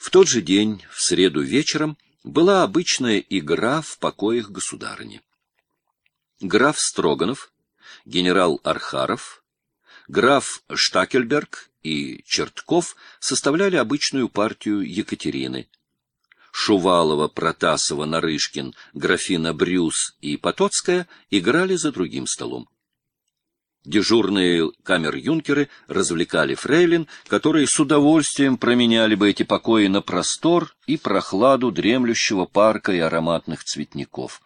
В тот же день, в среду вечером, была обычная игра в покоях государыни. Граф Строганов, генерал Архаров, граф Штакельберг и Чертков составляли обычную партию Екатерины. Шувалова, Протасова, Нарышкин, графина Брюс и Потоцкая играли за другим столом. Дежурные камер-юнкеры развлекали фрейлин, которые с удовольствием променяли бы эти покои на простор и прохладу дремлющего парка и ароматных цветников.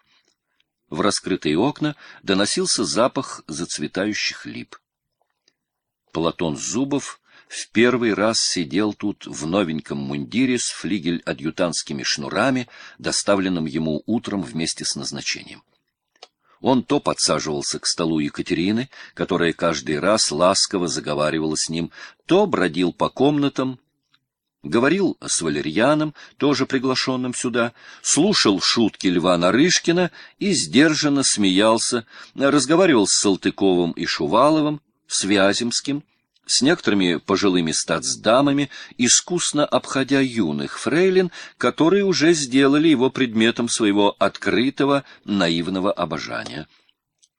В раскрытые окна доносился запах зацветающих лип. Платон Зубов в первый раз сидел тут в новеньком мундире с флигель-адъютантскими шнурами, доставленным ему утром вместе с назначением. Он то подсаживался к столу Екатерины, которая каждый раз ласково заговаривала с ним, то бродил по комнатам, говорил с Валерьяном, тоже приглашенным сюда, слушал шутки Льва Нарышкина и сдержанно смеялся, разговаривал с Салтыковым и Шуваловым, с Вяземским, с некоторыми пожилыми статсдамами, искусно обходя юных фрейлин, которые уже сделали его предметом своего открытого наивного обожания.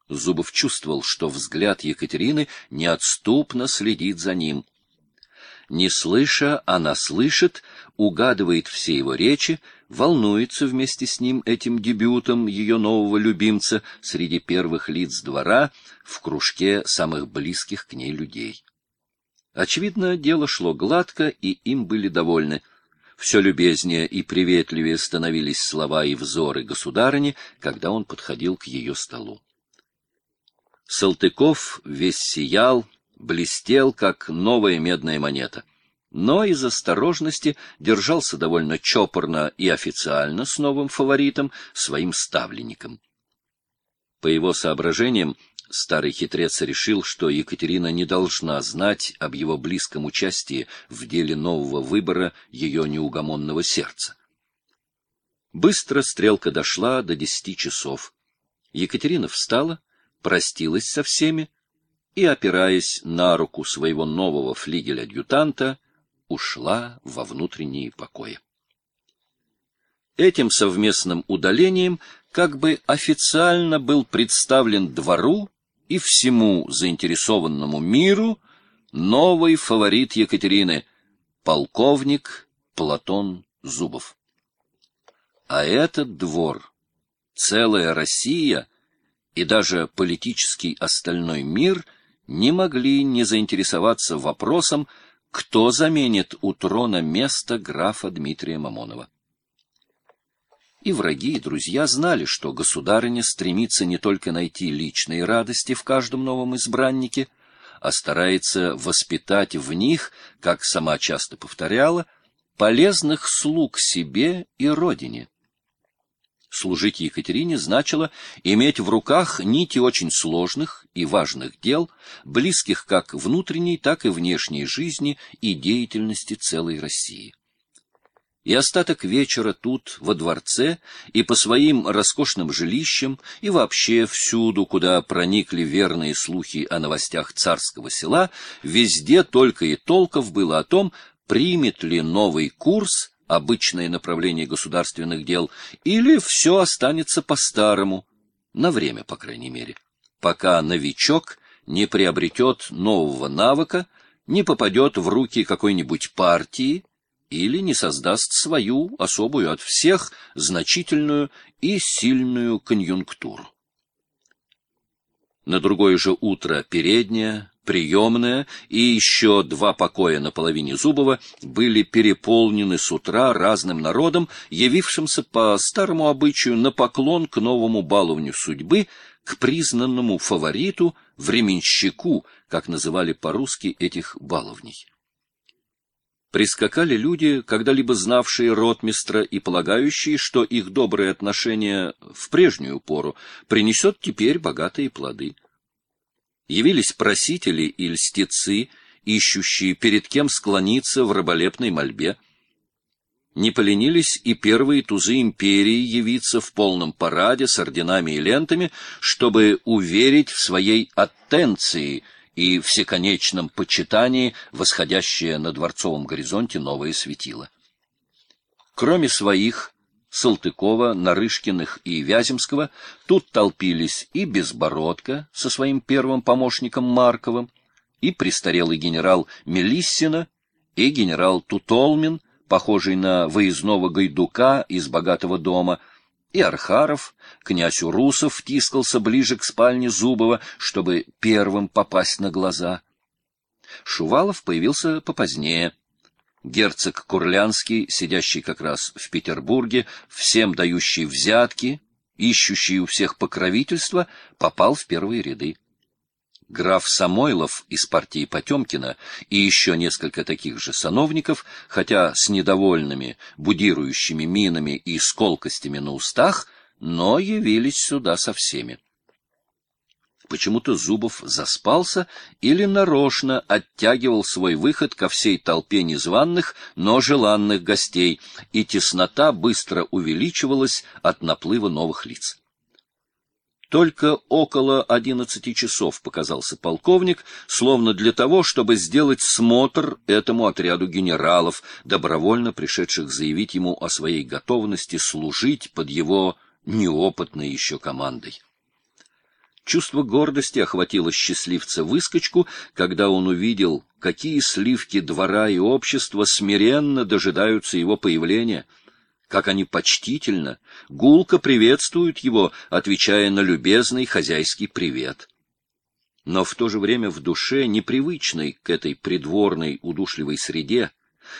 Зубов чувствовал, что взгляд Екатерины неотступно следит за ним. Не слыша, она слышит, угадывает все его речи, волнуется вместе с ним этим дебютом ее нового любимца среди первых лиц двора в кружке самых близких к ней людей. Очевидно, дело шло гладко, и им были довольны. Все любезнее и приветливее становились слова и взоры государыни, когда он подходил к ее столу. Салтыков весь сиял, блестел, как новая медная монета, но из осторожности держался довольно чопорно и официально с новым фаворитом, своим ставленником. По его соображениям, Старый хитрец решил, что Екатерина не должна знать об его близком участии в деле нового выбора ее неугомонного сердца. Быстро стрелка дошла до десяти часов. Екатерина встала, простилась со всеми и, опираясь на руку своего нового флигеля-адъютанта, ушла во внутренние покои. Этим совместным удалением как бы официально был представлен двору и всему заинтересованному миру новый фаворит Екатерины — полковник Платон Зубов. А этот двор, целая Россия и даже политический остальной мир не могли не заинтересоваться вопросом, кто заменит у трона место графа Дмитрия Мамонова. И враги, и друзья знали, что государыня стремится не только найти личные радости в каждом новом избраннике, а старается воспитать в них, как сама часто повторяла, полезных слуг себе и родине. Служить Екатерине значило иметь в руках нити очень сложных и важных дел, близких как внутренней, так и внешней жизни и деятельности целой России и остаток вечера тут, во дворце, и по своим роскошным жилищам, и вообще всюду, куда проникли верные слухи о новостях царского села, везде только и толков было о том, примет ли новый курс, обычное направление государственных дел, или все останется по-старому, на время, по крайней мере, пока новичок не приобретет нового навыка, не попадет в руки какой-нибудь партии, или не создаст свою, особую от всех, значительную и сильную конъюнктуру. На другое же утро передняя, приемная и еще два покоя на половине Зубова были переполнены с утра разным народом, явившимся по старому обычаю на поклон к новому баловню судьбы, к признанному фавориту, временщику, как называли по-русски этих баловней прискакали люди, когда-либо знавшие ротмистра и полагающие, что их доброе отношение в прежнюю пору принесет теперь богатые плоды. Явились просители и льстецы, ищущие перед кем склониться в раболепной мольбе. Не поленились и первые тузы империи явиться в полном параде с орденами и лентами, чтобы уверить в своей аттенции — и всеконечном почитании восходящее на дворцовом горизонте новое светило. Кроме своих, Салтыкова, Нарышкиных и Вяземского, тут толпились и Безбородко со своим первым помощником Марковым, и престарелый генерал Мелиссина, и генерал Тутолмин, похожий на выездного гайдука из богатого дома, и Архаров, князь Урусов втискался ближе к спальне Зубова, чтобы первым попасть на глаза. Шувалов появился попозднее. Герцог Курлянский, сидящий как раз в Петербурге, всем дающий взятки, ищущий у всех покровительства, попал в первые ряды граф Самойлов из партии Потемкина и еще несколько таких же сановников, хотя с недовольными, будирующими минами и сколкостями на устах, но явились сюда со всеми. Почему-то Зубов заспался или нарочно оттягивал свой выход ко всей толпе незваных, но желанных гостей, и теснота быстро увеличивалась от наплыва новых лиц. Только около одиннадцати часов показался полковник, словно для того, чтобы сделать смотр этому отряду генералов, добровольно пришедших заявить ему о своей готовности служить под его неопытной еще командой. Чувство гордости охватило счастливца выскочку, когда он увидел, какие сливки двора и общества смиренно дожидаются его появления — как они почтительно, гулко приветствуют его, отвечая на любезный хозяйский привет. Но в то же время в душе, непривычной к этой придворной удушливой среде,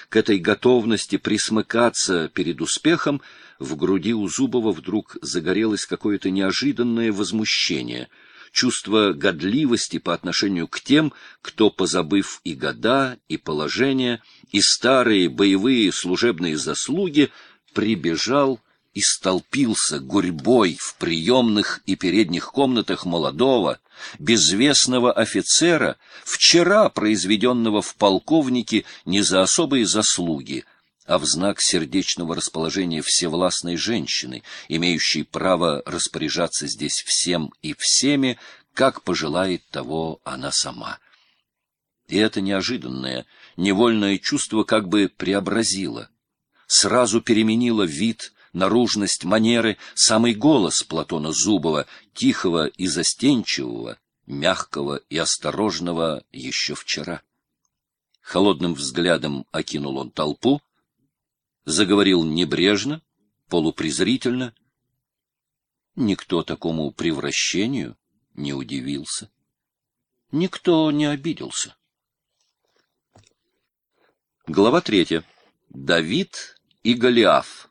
к этой готовности присмыкаться перед успехом, в груди у Зубова вдруг загорелось какое-то неожиданное возмущение, чувство годливости по отношению к тем, кто, позабыв и года, и положение, и старые боевые служебные заслуги, прибежал и столпился гурьбой в приемных и передних комнатах молодого, безвестного офицера, вчера произведенного в полковнике не за особые заслуги, а в знак сердечного расположения всевластной женщины, имеющей право распоряжаться здесь всем и всеми, как пожелает того она сама. И это неожиданное, невольное чувство как бы преобразило — сразу переменила вид, наружность, манеры, самый голос Платона Зубова, тихого и застенчивого, мягкого и осторожного еще вчера. Холодным взглядом окинул он толпу, заговорил небрежно, полупрезрительно. Никто такому превращению не удивился. Никто не обиделся. Глава третья. Давид и Голиаф